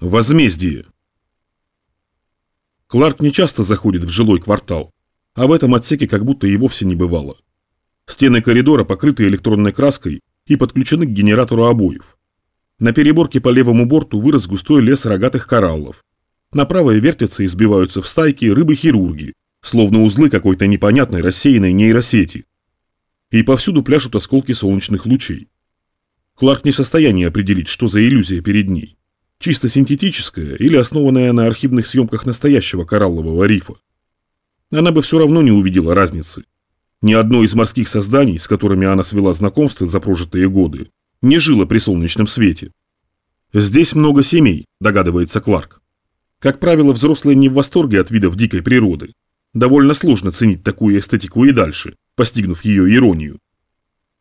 Возмездие. Кларк не часто заходит в жилой квартал, а в этом отсеке как будто и вовсе не бывало. Стены коридора покрыты электронной краской и подключены к генератору обоев. На переборке по левому борту вырос густой лес рогатых кораллов. Направо вертятся и сбиваются в стайки рыбы-хирурги, словно узлы какой-то непонятной рассеянной нейросети. И повсюду пляшут осколки солнечных лучей. Кларк не в состоянии определить, что за иллюзия перед ней. Чисто синтетическая или основанная на архивных съемках настоящего кораллового рифа. Она бы все равно не увидела разницы. Ни одно из морских созданий, с которыми она свела знакомство за прожитые годы, не жило при солнечном свете. Здесь много семей, догадывается Кларк. Как правило, взрослые не в восторге от видов дикой природы. Довольно сложно ценить такую эстетику и дальше, постигнув ее иронию.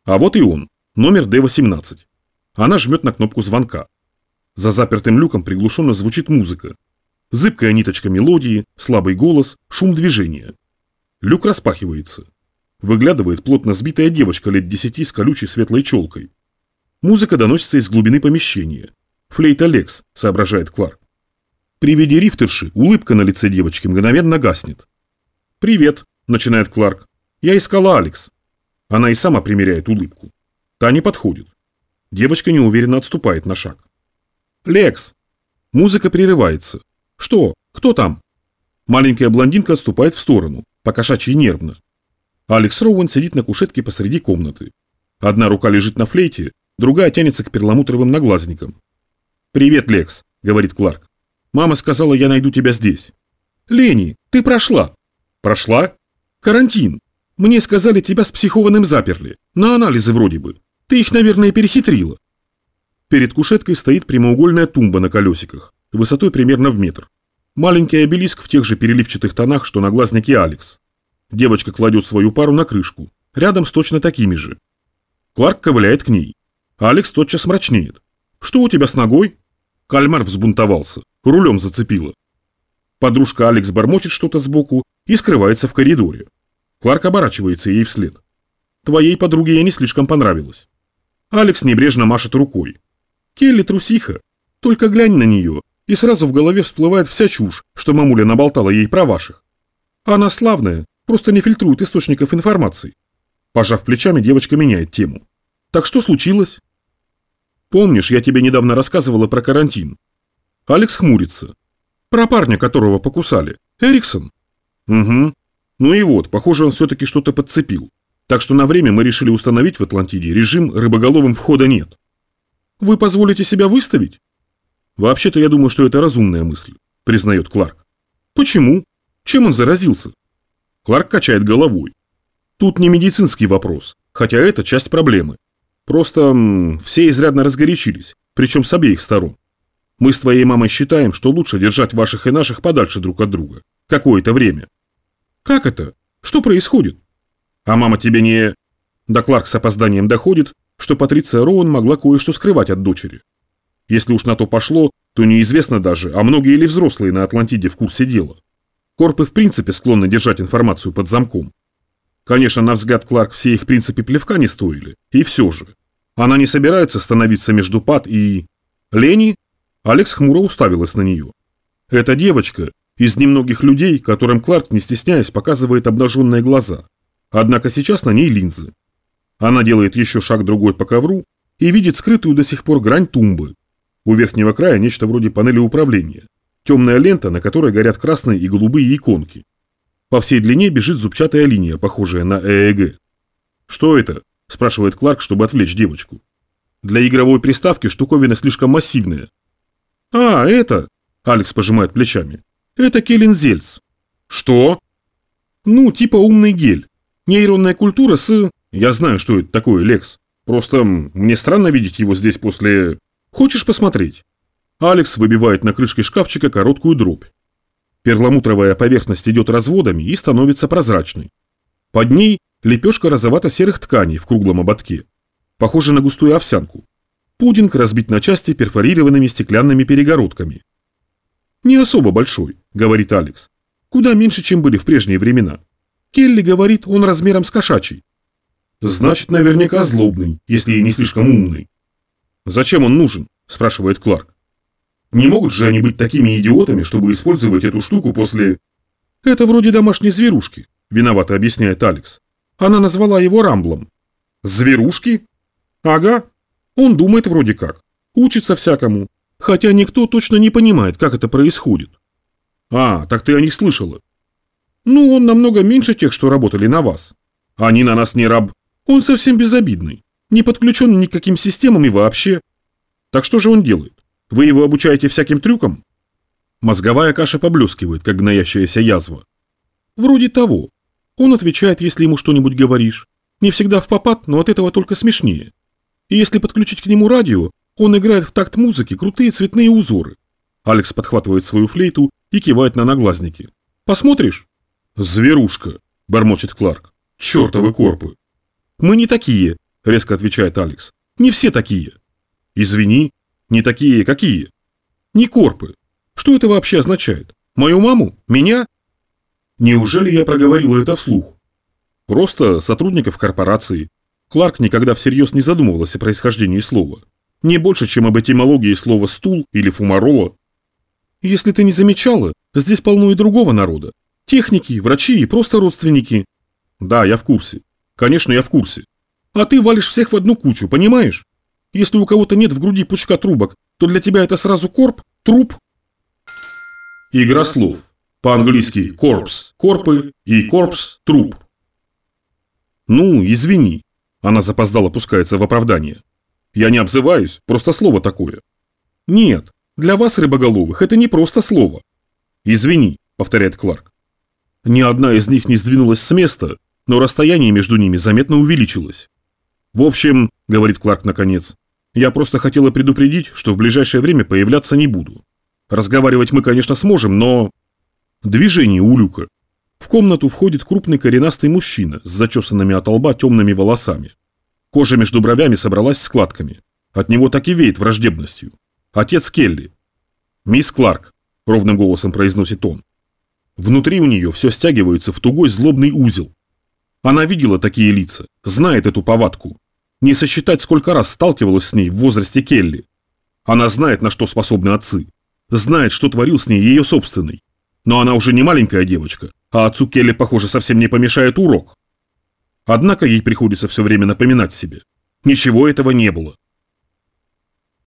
А вот и он, номер D18. Она жмет на кнопку звонка. За запертым люком приглушенно звучит музыка. Зыбкая ниточка мелодии, слабый голос, шум движения. Люк распахивается. Выглядывает плотно сбитая девочка лет десяти с колючей светлой челкой. Музыка доносится из глубины помещения. Флейта Лекс, соображает Кларк. При виде рифтерши улыбка на лице девочки мгновенно гаснет. «Привет», – начинает Кларк. «Я искала Алекс». Она и сама примеряет улыбку. Та не подходит. Девочка неуверенно отступает на шаг. «Лекс!» Музыка прерывается. «Что? Кто там?» Маленькая блондинка отступает в сторону, покошачьи нервно. Алекс Роуэн сидит на кушетке посреди комнаты. Одна рука лежит на флейте, другая тянется к перламутровым наглазникам. «Привет, Лекс», — говорит Кларк. «Мама сказала, я найду тебя здесь». «Лени, ты прошла». «Прошла?» «Карантин. Мне сказали, тебя с психованным заперли. На анализы вроде бы. Ты их, наверное, перехитрила». Перед кушеткой стоит прямоугольная тумба на колесиках, высотой примерно в метр. Маленький обелиск в тех же переливчатых тонах, что на глазнике Алекс. Девочка кладет свою пару на крышку, рядом с точно такими же. Кларк ковыляет к ней. Алекс тотчас мрачнеет. «Что у тебя с ногой?» Кальмар взбунтовался, рулем зацепило. Подружка Алекс бормочет что-то сбоку и скрывается в коридоре. Кларк оборачивается ей вслед. «Твоей подруге я не слишком понравилась». Алекс небрежно машет рукой. «Келли трусиха. Только глянь на нее, и сразу в голове всплывает вся чушь, что мамуля наболтала ей про ваших. Она славная, просто не фильтрует источников информации». Пожав плечами, девочка меняет тему. «Так что случилось?» Помнишь, я тебе недавно рассказывала про карантин? Алекс хмурится. Про парня, которого покусали. Эриксон? Угу. Ну и вот, похоже, он все-таки что-то подцепил. Так что на время мы решили установить в Атлантиде режим рыбоголовым входа нет. Вы позволите себя выставить? Вообще-то я думаю, что это разумная мысль, признает Кларк. Почему? Чем он заразился? Кларк качает головой. Тут не медицинский вопрос, хотя это часть проблемы. Просто м, все изрядно разгорячились, причем с обеих сторон. Мы с твоей мамой считаем, что лучше держать ваших и наших подальше друг от друга. Какое-то время. Как это? Что происходит? А мама тебе не... До Кларк с опозданием доходит, что Патриция Роуэн могла кое-что скрывать от дочери. Если уж на то пошло, то неизвестно даже, а многие ли взрослые на Атлантиде в курсе дела. Корпы в принципе склонны держать информацию под замком. Конечно, на взгляд Кларк все их принципы плевка не стоили, и все же. Она не собирается становиться между Пат и... Лени? Алекс хмуро уставилась на нее. Эта девочка из немногих людей, которым Кларк, не стесняясь, показывает обнаженные глаза. Однако сейчас на ней линзы. Она делает еще шаг другой по ковру и видит скрытую до сих пор грань тумбы. У верхнего края нечто вроде панели управления. Темная лента, на которой горят красные и голубые иконки. По всей длине бежит зубчатая линия, похожая на ЭЭГ. «Что это?» – спрашивает Кларк, чтобы отвлечь девочку. «Для игровой приставки штуковина слишком массивная». «А, это...» – Алекс пожимает плечами. «Это Келлинзельц». «Что?» «Ну, типа умный гель. Нейронная культура с...» «Я знаю, что это такое, Лекс. Просто мне странно видеть его здесь после...» «Хочешь посмотреть?» Алекс выбивает на крышке шкафчика короткую дробь. Перламутровая поверхность идет разводами и становится прозрачной. Под ней лепешка розовато-серых тканей в круглом ободке. Похоже на густую овсянку. Пудинг разбит на части перфорированными стеклянными перегородками. «Не особо большой», — говорит Алекс. «Куда меньше, чем были в прежние времена. Келли говорит, он размером с кошачий». «Значит, наверняка злобный, если не слишком умный». «Зачем он нужен?» – спрашивает Кларк. Не могут же они быть такими идиотами, чтобы использовать эту штуку после... Это вроде домашней зверушки, виновато объясняет Алекс. Она назвала его Рамблом. Зверушки? Ага. Он думает вроде как. Учится всякому. Хотя никто точно не понимает, как это происходит. А, так ты о них слышала. Ну, он намного меньше тех, что работали на вас. Они на нас не раб. Он совсем безобидный. Не подключен ни к каким системам и вообще. Так что же он делает? Вы его обучаете всяким трюкам? Мозговая каша поблескивает, как гноящаяся язва. Вроде того. Он отвечает, если ему что-нибудь говоришь. Не всегда в попад, но от этого только смешнее. И если подключить к нему радио, он играет в такт музыки крутые цветные узоры. Алекс подхватывает свою флейту и кивает на наглазники. «Посмотришь?» «Зверушка», – бормочет Кларк. «Чертовы корпы». «Мы не такие», – резко отвечает Алекс. «Не все такие». «Извини, не такие какие?» «Не корпы. Что это вообще означает? Мою маму? Меня?» Неужели я проговорила это вслух? Просто сотрудников корпорации. Кларк никогда всерьез не задумывался о происхождении слова. Не больше, чем об этимологии слова «стул» или «фумарола». Если ты не замечала, здесь полно и другого народа. Техники, врачи и просто родственники. Да, я в курсе. Конечно, я в курсе. А ты валишь всех в одну кучу, понимаешь? Если у кого-то нет в груди пучка трубок, то для тебя это сразу корп, труп. Игра слов. По-английски «корпс» – «корпы» и «корпс» – «труп». «Ну, извини». Она запоздала пускается в оправдание. «Я не обзываюсь, просто слово такое». «Нет, для вас, рыбоголовых, это не просто слово». «Извини», – повторяет Кларк. Ни одна из них не сдвинулась с места, но расстояние между ними заметно увеличилось. «В общем», – говорит Кларк наконец, – «я просто хотела предупредить, что в ближайшее время появляться не буду. Разговаривать мы, конечно, сможем, но...» Движение у люка. В комнату входит крупный коренастый мужчина с зачесанными от лба темными волосами. Кожа между бровями собралась складками. От него так и веет враждебностью. Отец Келли. «Мисс Кларк», — ровным голосом произносит он. Внутри у нее все стягивается в тугой злобный узел. Она видела такие лица, знает эту повадку. Не сосчитать, сколько раз сталкивалась с ней в возрасте Келли. Она знает, на что способны отцы. Знает, что творил с ней ее собственный. Но она уже не маленькая девочка, а отцу Келли, похоже, совсем не помешает урок. Однако ей приходится все время напоминать себе. Ничего этого не было.